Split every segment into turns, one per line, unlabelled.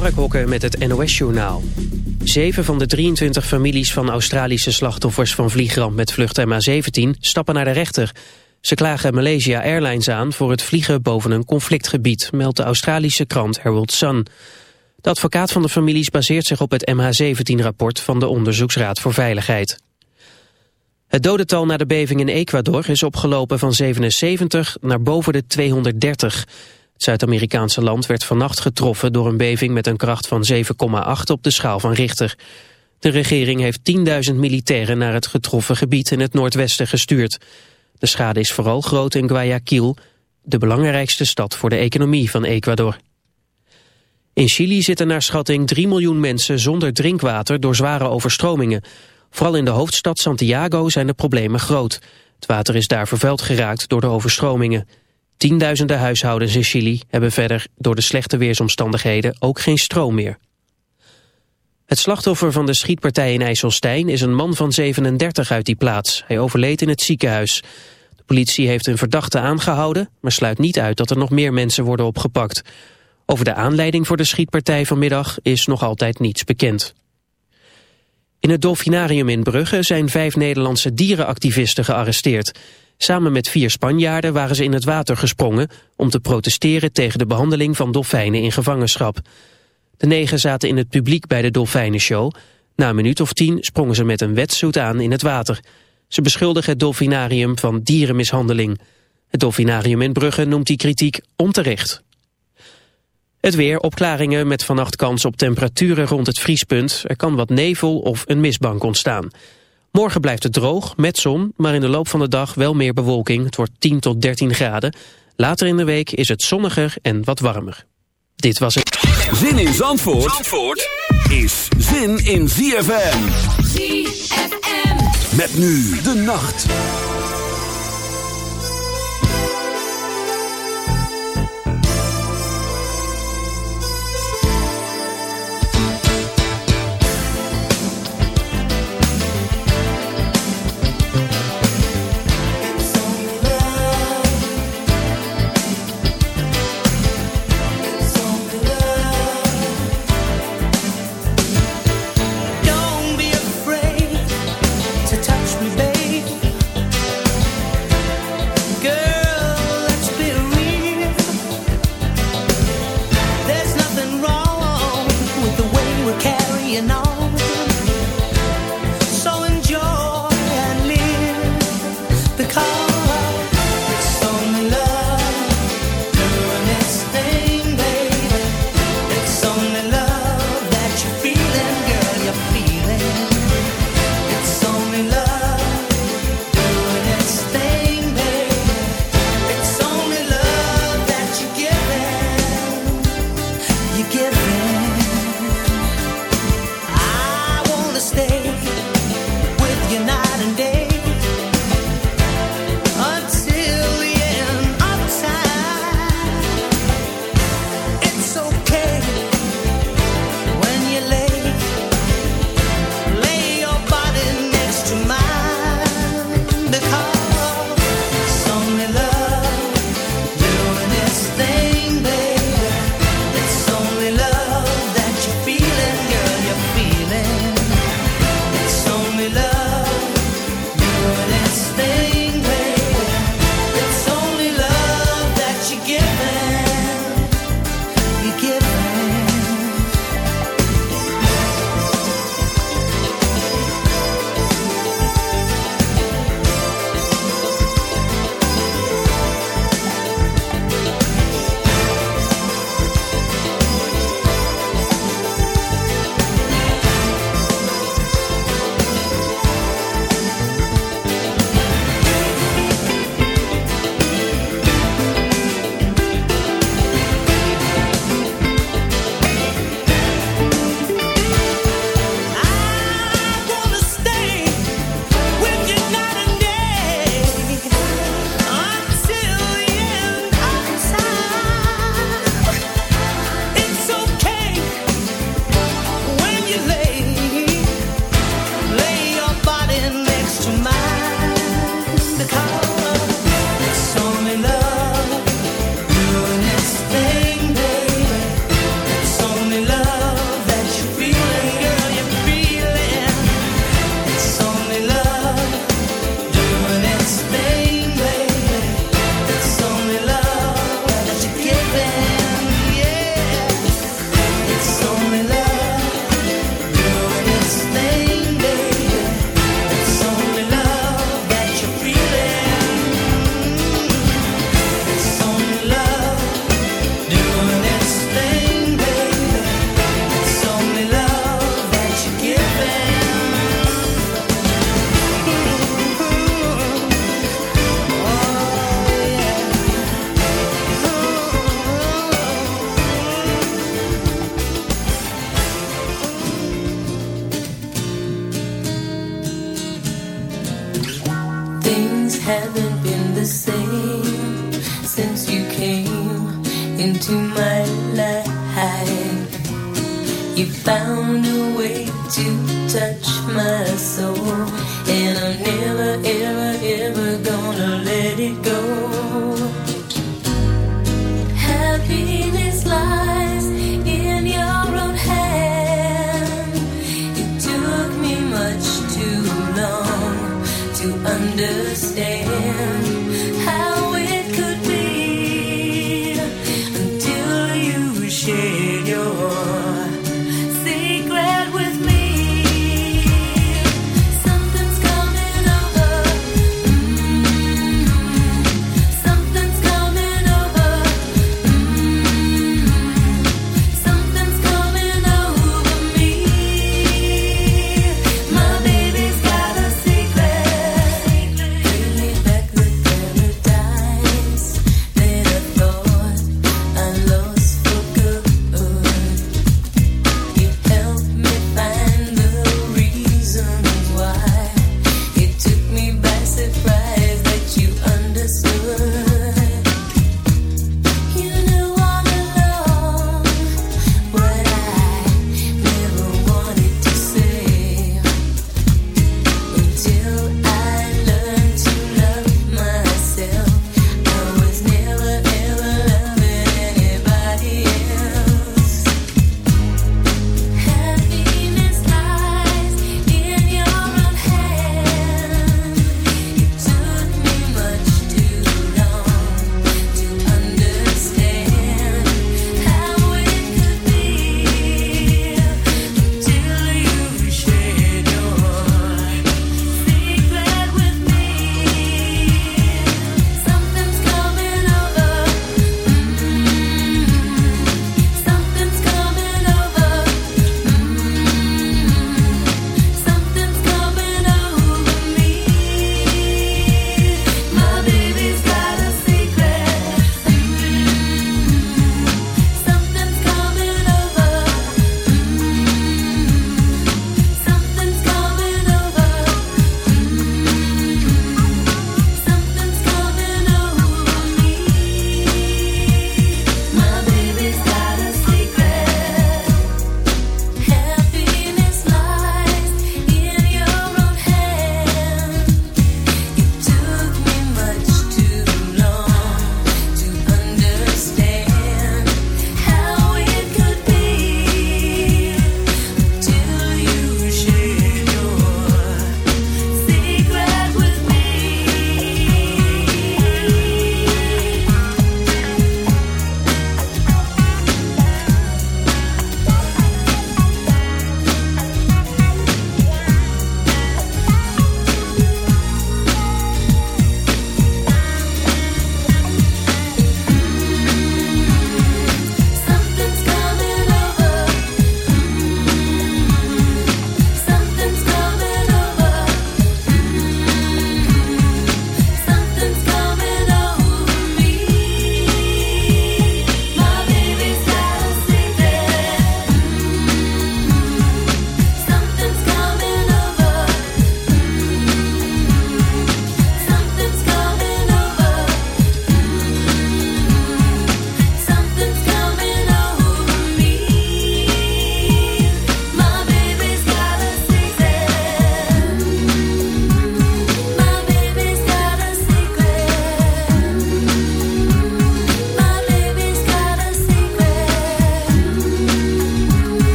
Mark Hokker met het NOS-journaal. Zeven van de 23 families van Australische slachtoffers van vliegramp met vlucht MH17 stappen naar de rechter. Ze klagen Malaysia Airlines aan voor het vliegen boven een conflictgebied, meldt de Australische krant Herald Sun. De advocaat van de families baseert zich op het MH17-rapport van de Onderzoeksraad voor Veiligheid. Het dodental na de beving in Ecuador is opgelopen van 77 naar boven de 230. Het Zuid-Amerikaanse land werd vannacht getroffen door een beving met een kracht van 7,8 op de schaal van Richter. De regering heeft 10.000 militairen naar het getroffen gebied in het noordwesten gestuurd. De schade is vooral groot in Guayaquil, de belangrijkste stad voor de economie van Ecuador. In Chili zitten naar schatting 3 miljoen mensen zonder drinkwater door zware overstromingen. Vooral in de hoofdstad Santiago zijn de problemen groot. Het water is daar vervuild geraakt door de overstromingen. Tienduizenden huishoudens in Chili hebben verder door de slechte weersomstandigheden ook geen stroom meer. Het slachtoffer van de schietpartij in IJsselstein is een man van 37 uit die plaats. Hij overleed in het ziekenhuis. De politie heeft een verdachte aangehouden, maar sluit niet uit dat er nog meer mensen worden opgepakt. Over de aanleiding voor de schietpartij vanmiddag is nog altijd niets bekend. In het Dolfinarium in Brugge zijn vijf Nederlandse dierenactivisten gearresteerd. Samen met vier Spanjaarden waren ze in het water gesprongen... om te protesteren tegen de behandeling van dolfijnen in gevangenschap. De negen zaten in het publiek bij de dolfijnenshow. Na een minuut of tien sprongen ze met een wetsuit aan in het water. Ze beschuldigen het dolfinarium van dierenmishandeling. Het dolfinarium in Brugge noemt die kritiek onterecht. Het weer, opklaringen met vannacht kans op temperaturen rond het vriespunt. Er kan wat nevel of een mistbank ontstaan. Morgen blijft het droog, met zon, maar in de loop van de dag wel meer bewolking. Het wordt 10 tot 13 graden. Later in de week is het zonniger en wat warmer. Dit was het.
Zin in Zandvoort, Zandvoort is zin in ZFM. ZFM. Met nu de nacht.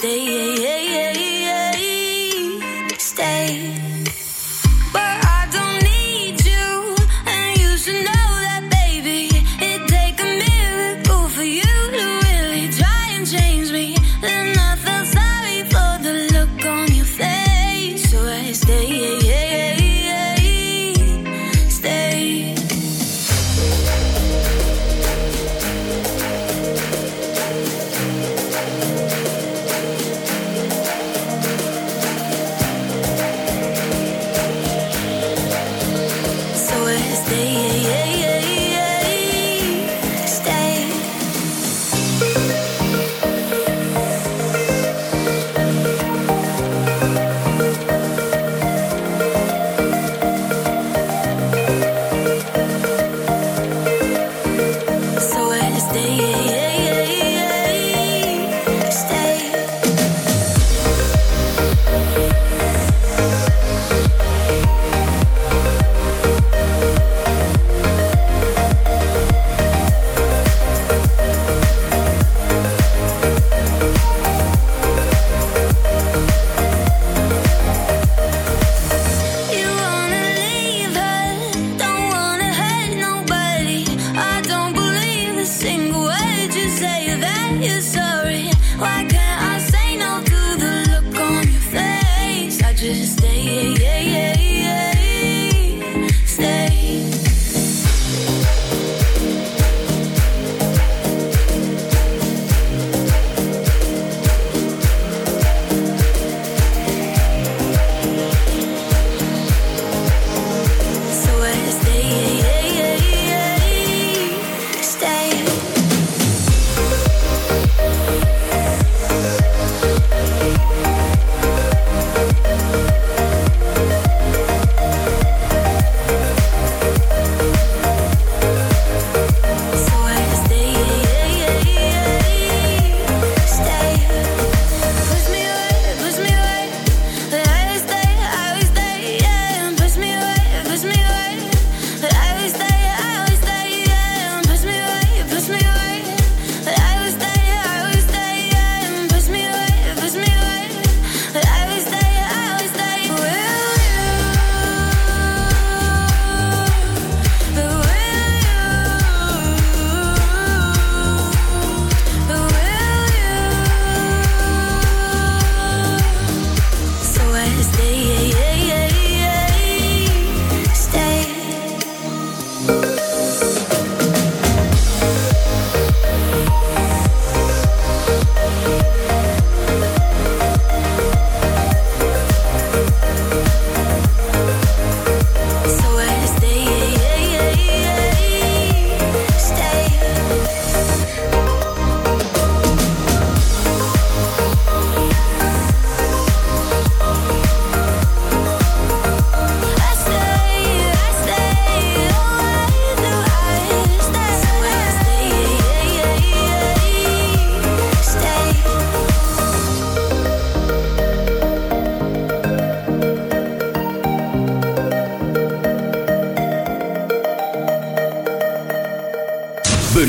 day.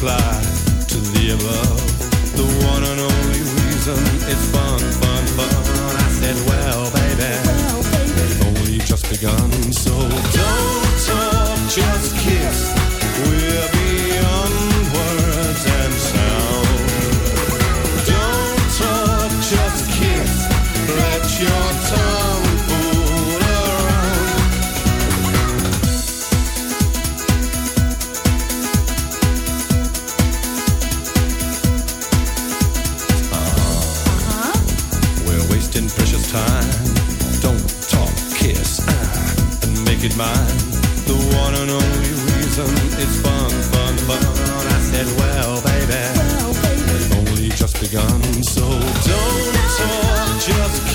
reply to the above. The one and only reason is fun, fun, fun. I said, well, baby, well, baby. we've only just begun, so don't talk, just kiss. We're beyond. mine. The one and only reason is fun, fun, fun. I said, well, baby, well, baby. only just begun, so don't talk, just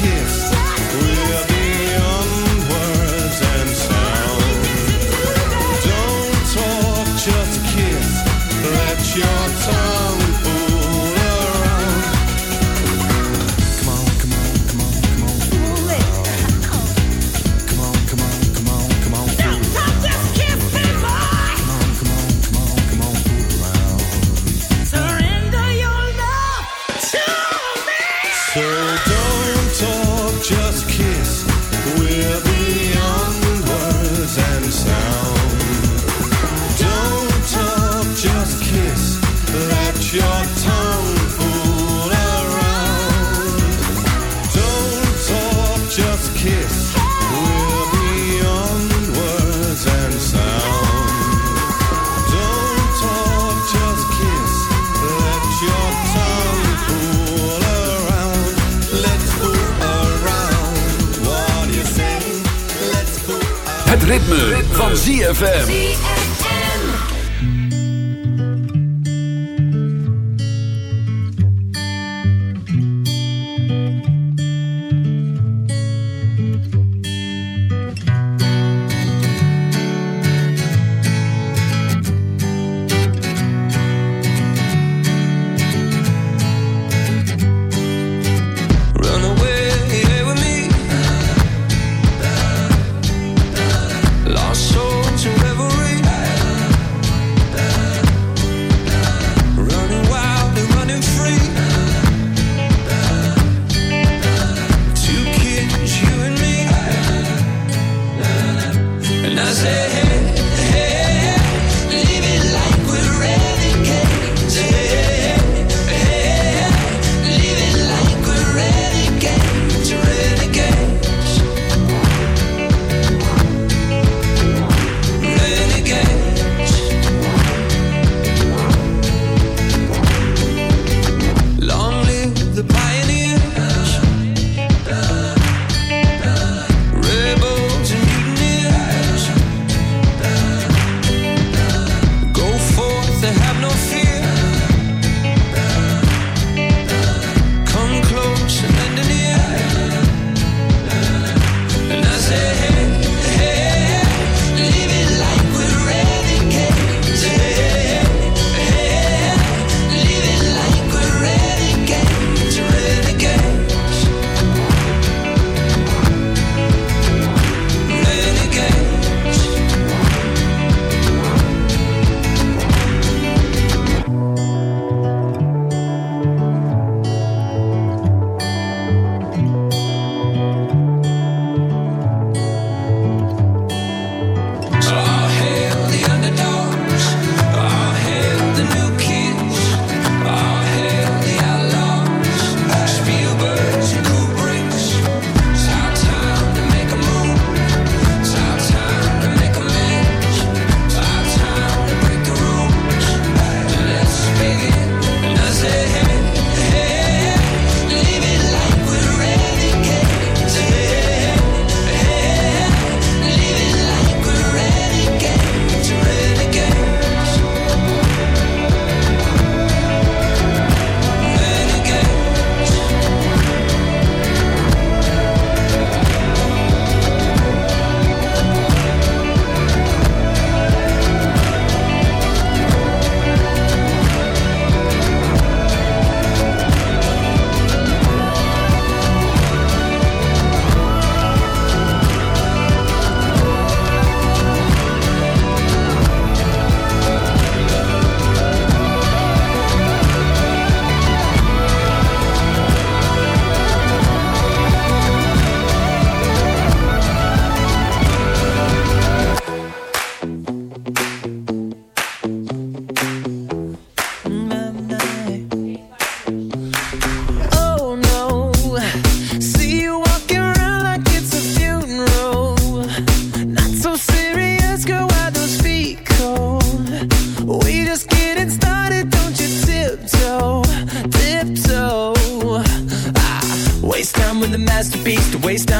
ritme, van ZFM.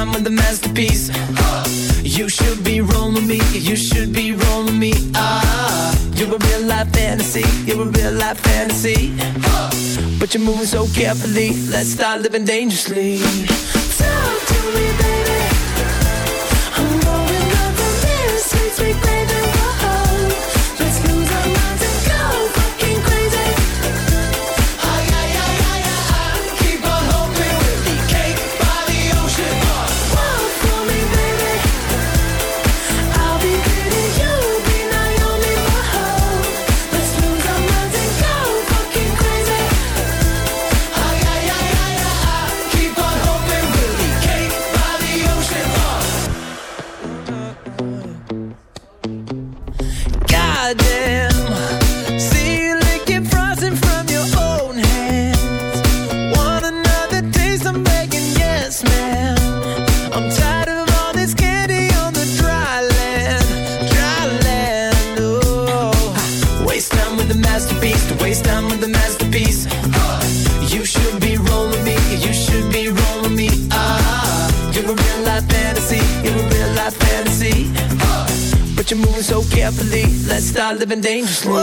time with masterpiece. You should be rolling me, you should be rolling me. Ah, you're a real life fantasy, you're a real life fantasy. But you're moving so carefully, let's start living dangerously. Talk to me, baby. I'm going up the mirror, sweet, sweet baby. And
dangerously.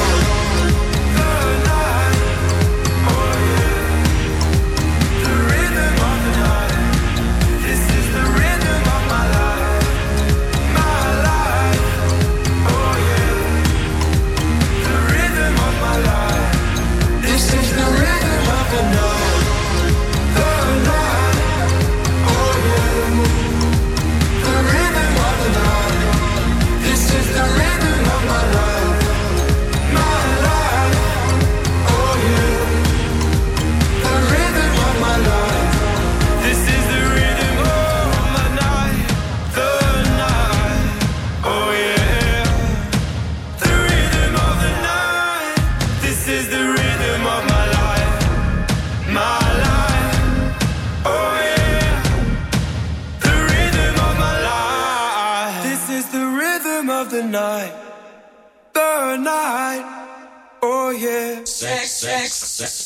Oh.